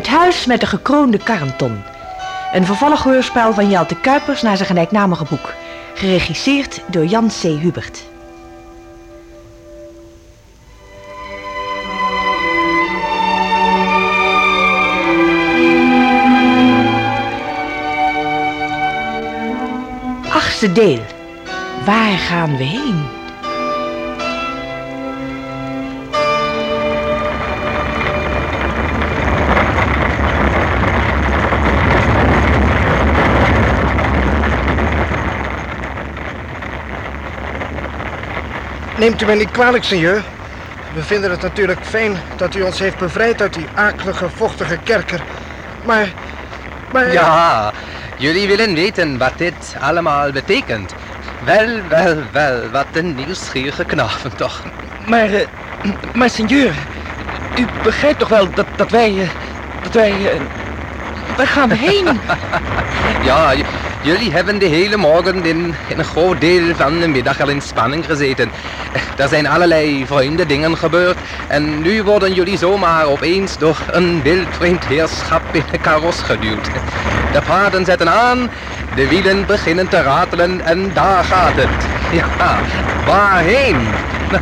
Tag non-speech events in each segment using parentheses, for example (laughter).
Het huis met de gekroonde karnton. Een vervallig hoorspel van Jelte Kuipers naar zijn gelijknamige boek. Geregisseerd door Jan C. Hubert. Achtste deel. Waar gaan we heen? Neemt u mij niet kwalijk, senjeur. We vinden het natuurlijk fijn dat u ons heeft bevrijd uit die akelige, vochtige kerker. Maar, maar... Ja, jullie willen weten wat dit allemaal betekent. Wel, wel, wel, wat een nieuwsgierige knaven toch. Maar, eh, maar senjeur, u begrijpt toch wel dat, dat wij, eh, dat wij, eh, waar gaan we heen? (laughs) Ja, jullie hebben de hele morgen in, een groot deel van de middag al in spanning gezeten. Er zijn allerlei vreemde dingen gebeurd en nu worden jullie zomaar opeens door een wildvreemd heerschap in de karos geduwd. De paarden zetten aan, de wielen beginnen te ratelen en daar gaat het. Ja, waarheen?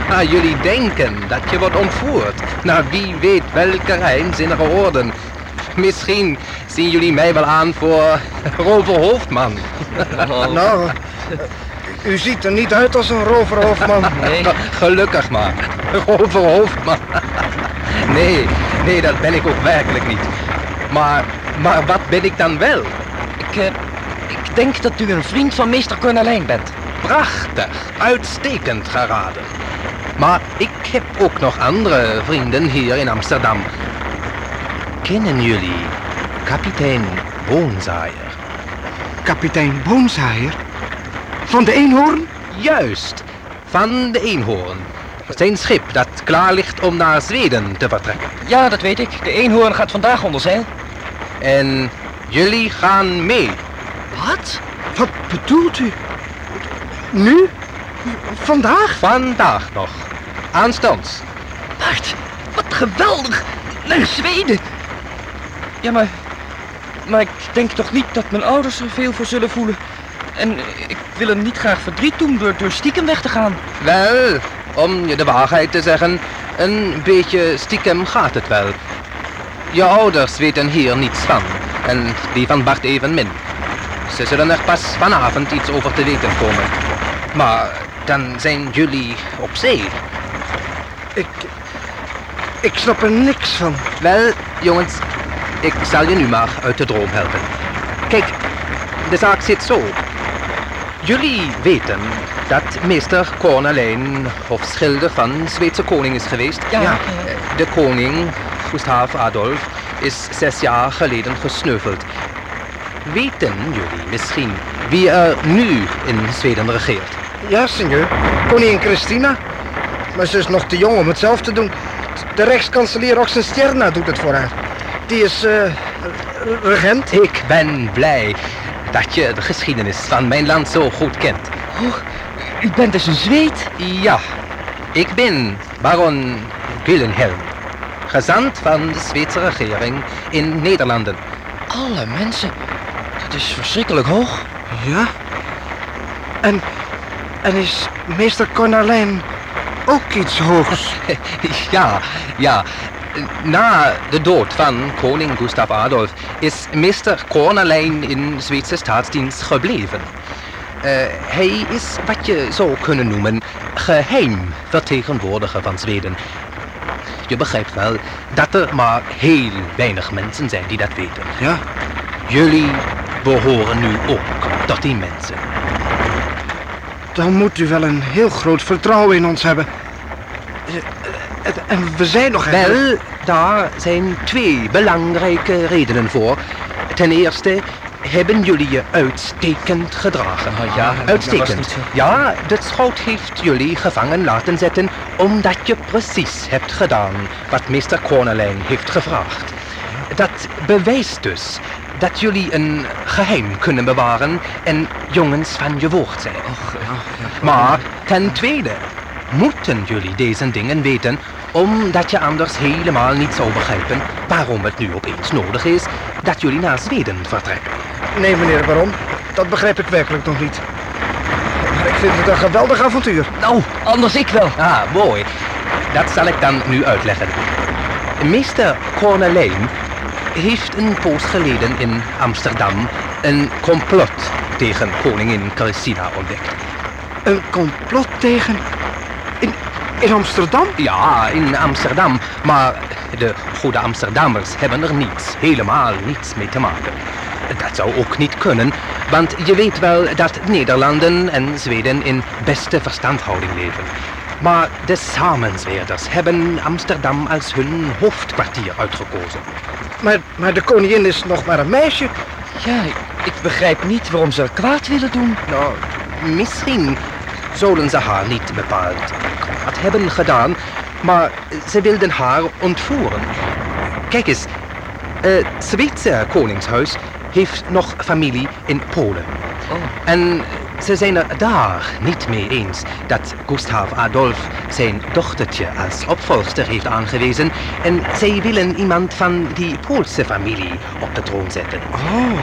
Nou, jullie denken dat je wordt ontvoerd. Nou, wie weet welke geheimzinnige orden. (laughs) Misschien zien jullie mij wel aan voor (laughs) Rover Hoofdman. (laughs) Nou, u ziet er niet uit als een roverhoofdman. Nee. Gelukkig maar. Rover Hoofdman. Nee, nee, dat ben ik ook werkelijk niet. Maar, maar wat ben ik dan wel? Ik, eh, ik denk dat u een vriend van meester Cornelijn bent. Prachtig, uitstekend geraden. Maar ik heb ook nog andere vrienden hier in Amsterdam. Kennen jullie kapitein Boonzaaier? Kapitein Boonzaaier? Van de eenhoorn? Juist, van de Eenhoorn. Zijn schip dat klaar ligt om naar Zweden te vertrekken. Ja, dat weet ik. De eenhoorn gaat vandaag onder zeil. En jullie gaan mee. Wat? Wat bedoelt u? Nu? Vandaag? Vandaag nog. Aanstonds. Bart, wat geweldig. Naar Zweden. Ja, maar... Maar ik denk toch niet dat mijn ouders er veel voor zullen voelen. En ik wil hem niet graag verdriet doen door, door stiekem weg te gaan. Wel, om je de waarheid te zeggen, een beetje stiekem gaat het wel. Je ouders weten hier niets van. En die van Bart evenmin. Ze zullen er pas vanavond iets over te weten komen. Maar dan zijn jullie op zee. Ik... Ik snap er niks van. Wel, jongens, ik zal je nu maar uit de droom helpen. Kijk, de zaak zit zo. Jullie weten dat meester Cornelijn hofschilder van Zweedse koning is geweest. Ja, Ja. De koning, Gustav Adolf, is zes jaar geleden gesneuveld. Weten jullie misschien wie er nu in Zweden regeert? Ja, senjeur. Koningin Christina. Maar ze is nog te jong om het zelf te doen. De rechtskanselier Oxenstierna doet het voor haar. Die is, eh, regent. Ik ben blij dat je de geschiedenis van mijn land zo goed kent. Oh, u bent dus een Zweed? Ja, ik ben baron Gyllenhelm, gezant van de Zweedse regering in Nederlanden. Alle mensen. Dat is verschrikkelijk hoog. Ja? En, en is meester Cornelijn ook iets hoogs? (laughs) ja, ja. Na de dood van koning Gustav Adolf is meester Cornelijn in Zweedse staatsdienst gebleven. Eh, hij is wat je zou kunnen noemen geheim vertegenwoordiger van Zweden. Je begrijpt wel dat er maar heel weinig mensen zijn die dat weten. Ja. Jullie behoren nu ook tot die mensen. Dan moet u wel een heel groot vertrouwen in ons hebben. En we zijn nog. Wel, daar zijn twee belangrijke redenen voor. Ten eerste hebben jullie je uitstekend gedragen. Oh ja, was uitstekend. Ja, de schout heeft jullie gevangen laten zetten omdat je precies hebt gedaan wat meester Cornelijn heeft gevraagd. Dat bewijst dus dat jullie een geheim kunnen bewaren en jongens van je woord zijn. Och, ja, ja. Maar ten tweede, moeten jullie deze dingen weten, omdat je anders helemaal niet zou begrijpen waarom het nu opeens nodig is dat jullie naar Zweden vertrekken. Nee, meneer baron. Dat begrijp ik werkelijk nog niet. Maar ik vind het een geweldig avontuur. Nou, anders ik wel. Ah, mooi. Dat zal ik dan nu uitleggen. Meester Cornelijn heeft een poos geleden in Amsterdam een complot tegen koningin Christina ontdekt. Een complot tegen... In, Amsterdam? Ja, in Amsterdam, maar de goede Amsterdammers hebben er niets, helemaal niets mee te maken. Dat zou ook niet kunnen, want je weet wel dat Nederlanden en Zweden in beste verstandhouding leven. Maar de samenzweerders hebben Amsterdam als hun hoofdkwartier uitgekozen. Maar, maar de koningin is nog maar een meisje. Ja, ik, ik begrijp niet waarom ze er kwaad willen doen. Nou, misschien zullen ze haar niet bepaald kwaad hebben gedaan, maar ze wilden haar ontvoeren. Kijk eens, het Zweedse koningshuis heeft nog familie in Polen. Oh. En ze zijn er daar niet mee eens dat Gustav Adolf zijn dochtertje als opvolgster heeft aangewezen en zij willen iemand van die Poolse familie op de troon zetten. Oh.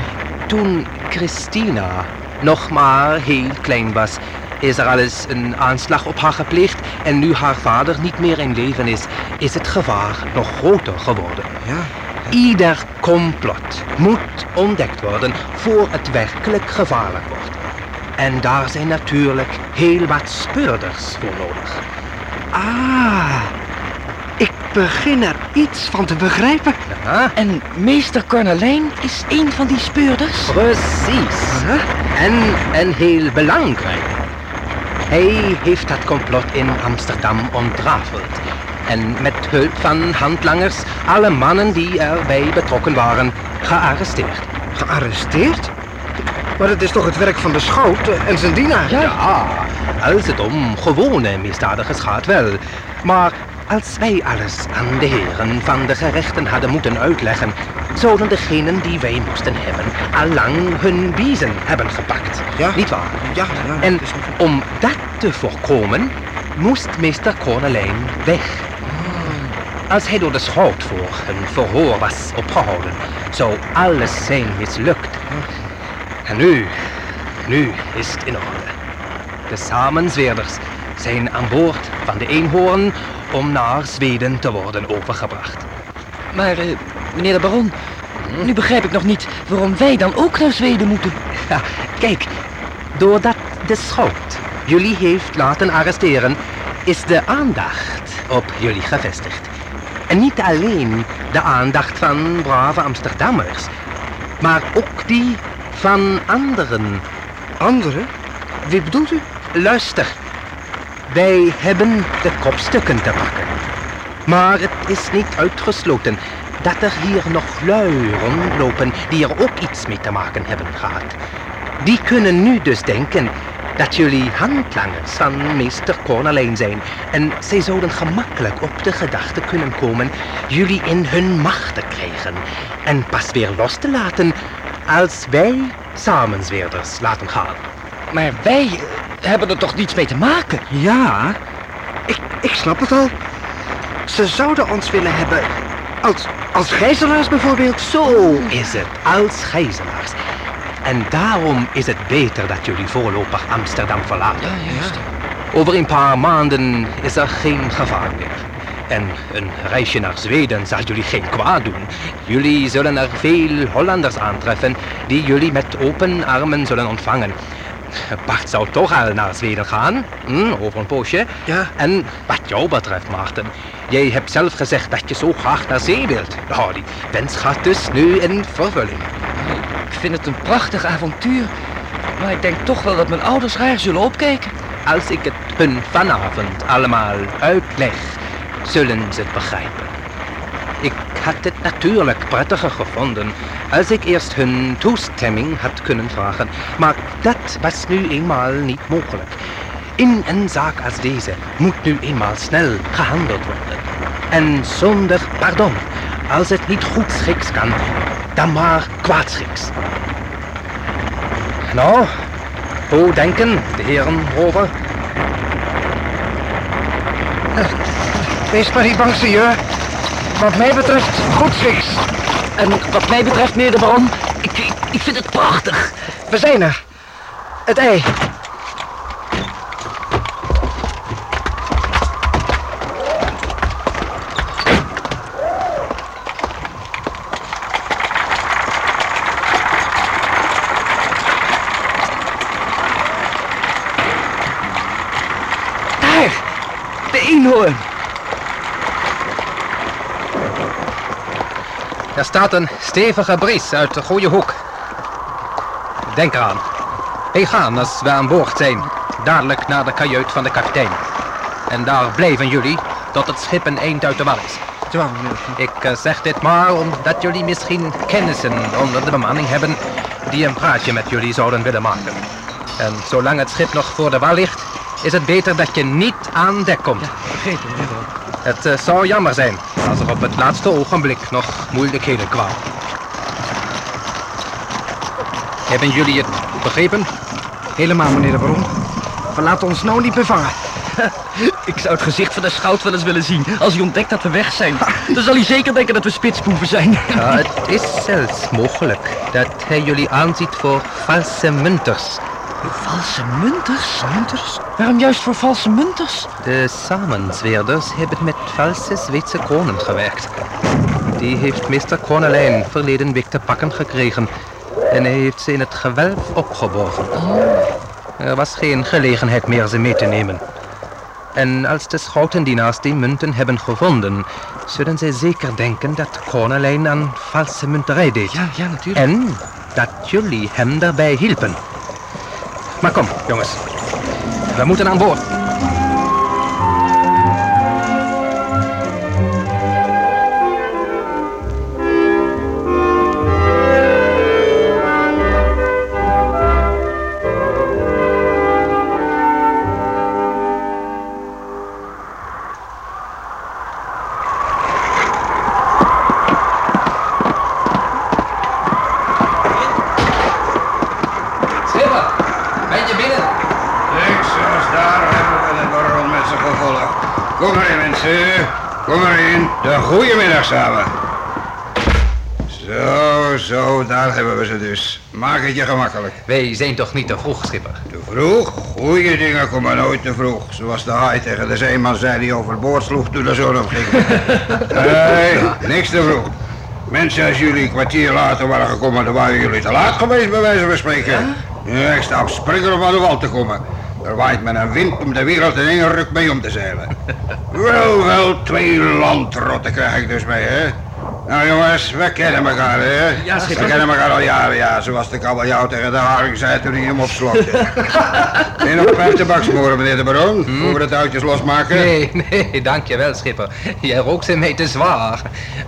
Toen Christina nog maar heel klein was, is er al eens een aanslag op haar gepleegd en nu haar vader niet meer in leven is, is het gevaar nog groter geworden. Ja. Ieder complot moet ontdekt worden voor het werkelijk gevaarlijk wordt. En daar zijn natuurlijk heel wat speurders voor nodig. Ah. Ik begin er iets van te begrijpen. Ja, En meester Cornelijn is een van die speurders? precies. Huh? En een heel belangrijk. Hij heeft dat complot in Amsterdam ontrafeld. En met hulp van handlangers alle mannen die erbij betrokken waren gearresteerd. Gearresteerd? Maar het is toch het werk van de schout eh, en zijn dienaar? Ja, als het om gewone misdadigers gaat wel. Maar als wij alles aan de heren van de gerechten hadden moeten uitleggen, zouden degenen die wij moesten hebben allang hun biezen hebben gepakt. Ja. Niet waar? Ja, ja, En dat is ook- om dat te voorkomen, moest meester Cornelijn weg. Als hij door de schout voor een verhoor was opgehouden, zou alles zijn mislukt. En nu, nu is het in orde. De samenzweerders zijn aan boord van de eenhoorn om naar Zweden te worden overgebracht. Maar, eh, meneer de baron, nu begrijp ik nog niet waarom wij dan ook naar Zweden moeten. (laughs) Ja, kijk, doordat de schout jullie heeft laten arresteren, is de aandacht op jullie gevestigd. En niet alleen de aandacht van brave Amsterdammers, maar ook die van anderen. Anderen? Wie bedoelt u? Luister, wij hebben de kopstukken te pakken. Maar het is niet uitgesloten dat er hier nog lui rondlopen die er ook iets mee te maken hebben gehad. Die kunnen nu dus denken dat jullie handlangers van meester Cornelijn zijn. En zij zouden gemakkelijk op de gedachte kunnen komen jullie in hun macht te krijgen. En pas weer los te laten als wij samenzweerders laten gaan. Maar wij eh, hebben er toch niets mee te maken? Ja, ik, ik snap het al. Ze zouden ons willen hebben als, als gijzelaars bijvoorbeeld. Zo is het, als gijzelaars. En daarom is het beter dat jullie voorlopig Amsterdam verlaten. juist. Over een paar maanden is er geen gevaar meer. En een reisje naar Zweden zal jullie geen kwaad doen. Jullie zullen er veel Hollanders aantreffen die jullie met open armen zullen ontvangen. Bart zou toch al naar Zweden gaan, hm, over een poosje. Ja. En wat jou betreft, Maarten, jij hebt zelf gezegd dat je zo graag naar zee wilt. Nou, die wens gaat dus nu in vervulling. Ik vind het een prachtig avontuur. Maar ik denk toch wel dat mijn ouders raar zullen opkijken. Als ik het hun vanavond allemaal uitleg, zullen ze het begrijpen. Ik had het natuurlijk prettiger gevonden als ik eerst hun toestemming had kunnen vragen, maar dat was nu eenmaal niet mogelijk. In een zaak als deze moet nu eenmaal snel gehandeld worden. En zonder pardon. Als het niet goed schiks kan, dan maar kwaadschiks. Nou, hoe denken de heren over? Wees maar niet bang, senor. Wat mij betreft, goed fix. En wat mij betreft, meneer de baron, ik, ik, ik vind het prachtig. We zijn er. Het ei. Daar, de eenhoorn. Er staat een stevige bries uit de goede hoek. Denk eraan. Wij gaan als we aan boord zijn. Dadelijk naar de kajuit van de kapitein. En daar blijven jullie tot het schip een eind uit de wal is. Ik eh, zeg dit maar omdat jullie misschien kennissen onder de bemanning hebben die een praatje met jullie zouden willen maken. En zolang het schip nog voor de wal ligt, is het beter dat je niet aan dek komt. Het eh, zou jammer zijn als er op het laatste ogenblik nog moeilijkheden kwamen. Hebben jullie het begrepen? Helemaal, meneer de baron. We laten ons nou niet bevangen. (laughs) Ik zou het gezicht van de schout wel eens willen zien als hij ontdekt dat we weg zijn. Dan zal hij zeker denken dat we spitsboeven zijn. Ja, het is zelfs mogelijk dat hij jullie aanziet voor valse munters. Valse munters? Munters? Waarom juist voor valse munters? De samenzweerders hebben met valse Zweedse kronen gewerkt. Die heeft meester Kronelijn verleden week te pakken gekregen. En hij heeft ze in het gewelf opgeborgen. Er was geen gelegenheid meer ze mee te nemen. En als de schoutendienaars die munten hebben gevonden, zullen zij zeker denken dat Kronelijn aan valse munterij deed. Ja, ja, natuurlijk. En dat jullie hem daarbij hielpen. Maar kom, jongens. We moeten aan boord. Daar hebben we ze dus. Maak het je gemakkelijk. Wij zijn toch niet te vroeg, schipper? Te vroeg? Goeie dingen komen nooit te vroeg. Zoals de haai tegen de zeeman zei die overboord sloeg toen de zon opging. nee, (laughs) niks te vroeg. Mensen, als jullie een kwartier later waren gekomen, dan waren jullie te laat geweest, bij wijze van spreken. Ja, ik sta op springen om aan de wal te komen. Er waait met een wind om de wereld in één ruk mee om te zeilen. (laughs) wel, wel, twee landrotten krijg ik dus mee, hè? Nou jongens, we kennen elkaar, hè? Ja, schipper. We kennen elkaar al jaren, ja. Zoals de kabeljauw tegen de haring zei toen hij hem opslokte. (laughs) en nog vijf tabaksmoren, meneer de baron, voor we de touwtjes losmaken. Nee, (laughs) nee, dankjewel, schipper. Jij rookt ze mij te zwaar.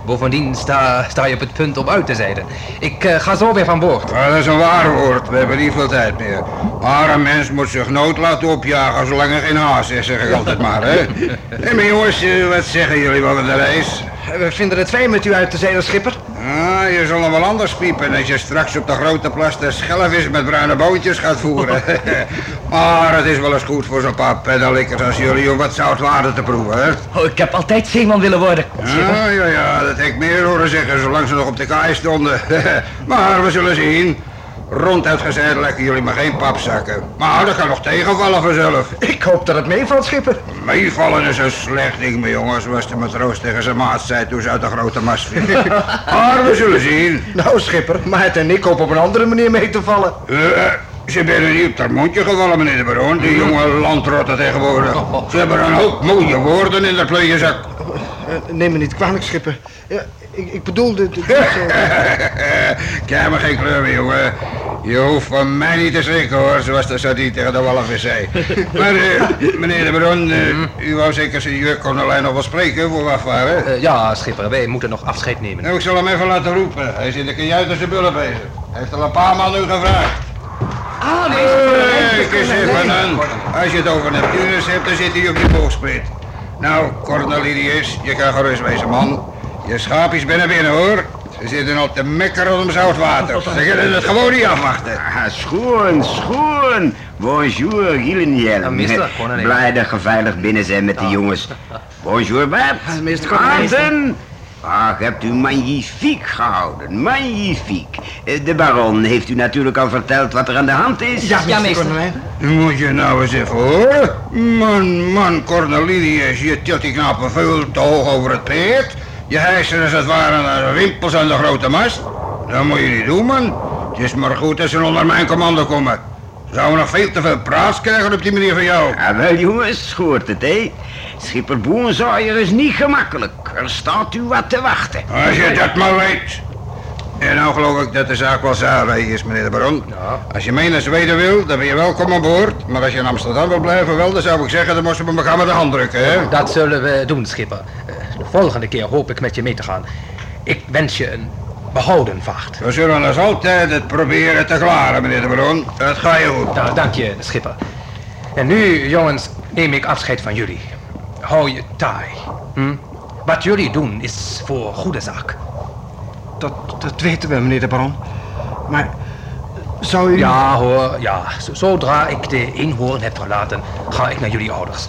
Bovendien sta, sta je op het punt om uit te zeilen. Ik eh, ga zo weer van boord. Ja, dat is een waar woord. We hebben niet veel tijd meer. Maar een mens moet zich nood laten opjagen zolang er geen haast is, zeg ik altijd maar, hè? (laughs) Hé, maar jongens, eh, wat zeggen jullie van de reis? We vinden het fijn met u uit te zeilen, schipper. Ah, je zal nog wel anders piepen als je straks op de grote plas de schelvis met bruine bootjes gaat voeren. (laughs) maar het is wel eens goed voor zo'n paar peddelikkers als jullie om wat zoutwater te proeven, hè? Oh, ik heb altijd zeeman willen worden. Ja, ja, ja, dat heb ik meer horen zeggen zolang ze nog op de kaai stonden. (laughs) maar we zullen zien. Ronduit gezegd lekken jullie maar geen papzakken. Maar dat kan nog tegenvallen vanzelf. Ik hoop dat het meevalt, schipper. Meevallen is een slecht ding, mijn jongens, zoals de matroos tegen zijn maat zei toen ze uit de grote mast viel. (laughs) maar we zullen zien. Nou, schipper, Maart en ik hopen op een andere manier mee te vallen. Eh, ze zijn niet op haar mondje gevallen, meneer de baron, die jonge landrotten tegenwoordig. Ze hebben een hoop mooie woorden in de. Eh, neem me niet kwalijk, schipper. Ja, ik, ik bedoel... De, (laughs) Krijg me geen kleur meer, jongen. Je hoeft van mij niet te schrikken, hoor, zoals de sardine tegen de walvis (laughs) zei. maar, eh, meneer de baron, eh, u wou zeker zijn Cornelijn nog wel spreken voor we afvaren? Eh, ja, schipper, wij moeten nog afscheid nemen. Nou, ik zal hem even laten roepen. Hij is in de kajuit als de bullen bezig. Hij heeft al een paar maal nu gevraagd. Ah, nee, Kijk eens even aan. Als je het over Neptunus hebt, dan zit hij op je boogsplit. Nou, Cornelius, je kan gerust wezen, man. Je schaapjes binnen binnen, hoor. Ze zitten al te mekkeren om zout water. (laughs) Ze kunnen het gewoon niet afwachten. Ah, schoon, schoon. Bonjour, Gillenjelm. Ja, meester. Blij dat je veilig binnen zijn met de jongens. Bonjour, Bert. Ja, meester. Maarten. Ach, hebt u magnifiek gehouden, magnifiek. Eh, De baron heeft u natuurlijk al verteld wat er aan de hand is. Ja, meester. koningin. Moet je nou eens even horen. Man, man, Cornelius, je tilt die knappen veel te hoog over het peert. Je hijst er als het ware naar de rimpels aan de grote mast. Dat moet je niet doen, man. Het is maar goed dat ze onder mijn commando komen. Zouden we nog veel te veel praats krijgen op die manier van jou? Ja, wel jongens, hoort het, hè? Schipper Boenzaaier is niet gemakkelijk. Er staat u wat te wachten. Als je dat maar weet. En nou geloof ik dat de zaak wel zalig is, meneer de baron. Als je mee naar Zweden wil, dan ben je welkom aan boord. Maar als je in Amsterdam wil blijven, wel, dan zou ik zeggen, dan moesten we elkaar met de hand drukken, hè? Dat zullen we doen, schipper. De volgende keer hoop ik met je mee te gaan. Ik wens je een behouden vaart. We zullen als altijd het proberen te klaren, meneer de baron. Dat ga je goed. Nou, dank je, schipper. En nu, jongens, neem ik afscheid van jullie. Hou je taai. Hm? Wat jullie doen is voor goede zaak. Dat, dat weten we, meneer de baron. Maar zou u... Ja hoor, ja. Zodra ik de eenhoorn heb verlaten, ga ik naar jullie ouders.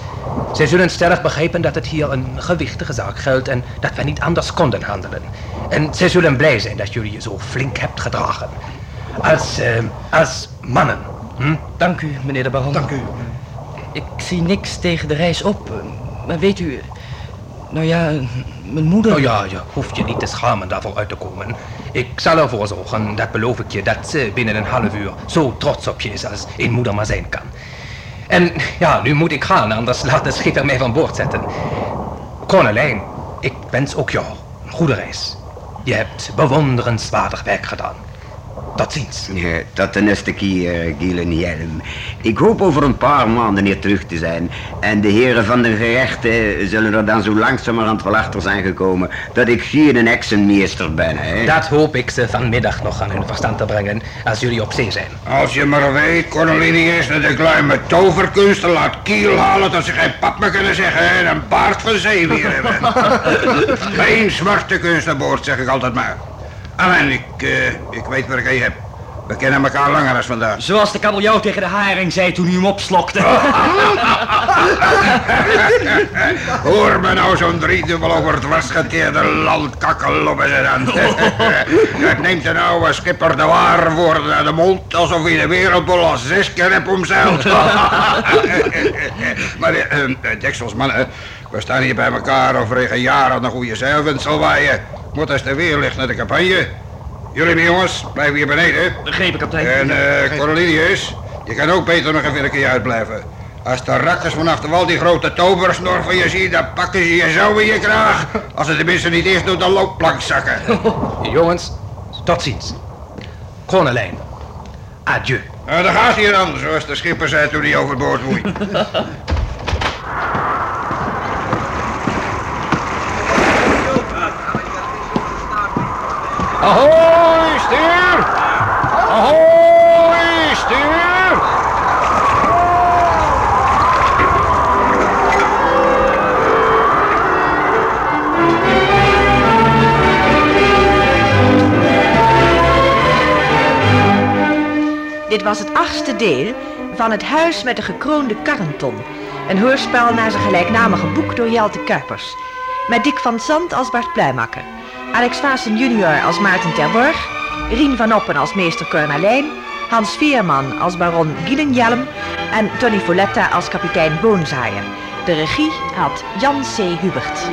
Zij zullen stellig begrijpen dat het hier een gewichtige zaak geldt en dat we niet anders konden handelen. En zij zullen blij zijn dat jullie je zo flink hebt gedragen. Als, eh, als mannen. Hm? Dank u, meneer de baron. Dank u. Ik zie niks tegen de reis op. Maar weet u... Nou ja, mijn moeder... Nou ja, je hoeft je niet te schamen daarvoor uit te komen. Ik zal ervoor zorgen, dat beloof ik je, dat ze binnen een half uur zo trots op je is als een moeder maar zijn kan. En ja, nu moet ik gaan, anders laat de schipper mij van boord zetten. Konelijn, ik wens ook jou een goede reis. Je hebt bewonderenswaardig werk gedaan. Tot ziens. Ja, tot de eerste keer, Gillenjelm. Ik hoop over een paar maanden hier terug te zijn. En de heren van de gerechten zullen er dan zo langzamerhand wel achter zijn gekomen dat ik geen heksenmeester ben, hè? Dat hoop ik ze vanmiddag nog aan hun verstand te brengen als jullie op zee zijn. Als je maar weet, Cornelius, dat ik lui met toverkunsten laat kiel halen dat ze geen pap meer kunnen zeggen en een baard van zeewier hebben. (laughs) geen zwarte kunst aan boord, zeg ik altijd maar. Alleen, ik, eh, ik weet waar ik je heb. We kennen elkaar langer dan vandaag. Zoals de kabeljauw tegen de haring zei toen u hem opslokte. (laughs) Hoor me nou zo'n driedubbel over het wasgeteerde landkakkeloppen ze dan. Dat (laughs) neemt een oude schipper de ware woorden uit de mond, alsof hij de wereldbol al zes keer hebt omzeild. maar eh, eh, deksels mannen, we staan hier bij elkaar over een jaar aan een goede zeilwind zal waaien. Moet als de weer ligt naar de campagne. Jullie mijn jongens, blijven hier beneden. Begrepen, kapitein. En eh Cornelius, je kan ook beter nog even een keer uitblijven. Als de rakkers vanaf de wal die grote toversnor van je zien, dan pakken ze je zo in je kraag. Als ze tenminste niet eerst door de loopplank zakken. (laughs) Jongens, tot ziens. Konelijn, adieu. Nou, dan gaat hij dan, zoals de schipper zei toen hij overboord woei. (laughs) Ahoy, stuur! Ahoy, stuur! Dit was het achtste deel van Het Huis met de Gekroonde Karrenton. Een hoorspel naar zijn gelijknamige boek door Jelte Kuipers. Met Dick van Zandt als Bart Pluimakker. Alex Vaassen junior als Maarten Terborg. Rien van Oppen als meester Cornelijn. Hans Veerman als baron Gielenjelm. En Tony Foletta als kapitein Boonzaaier. De regie had Jan C. Hubert.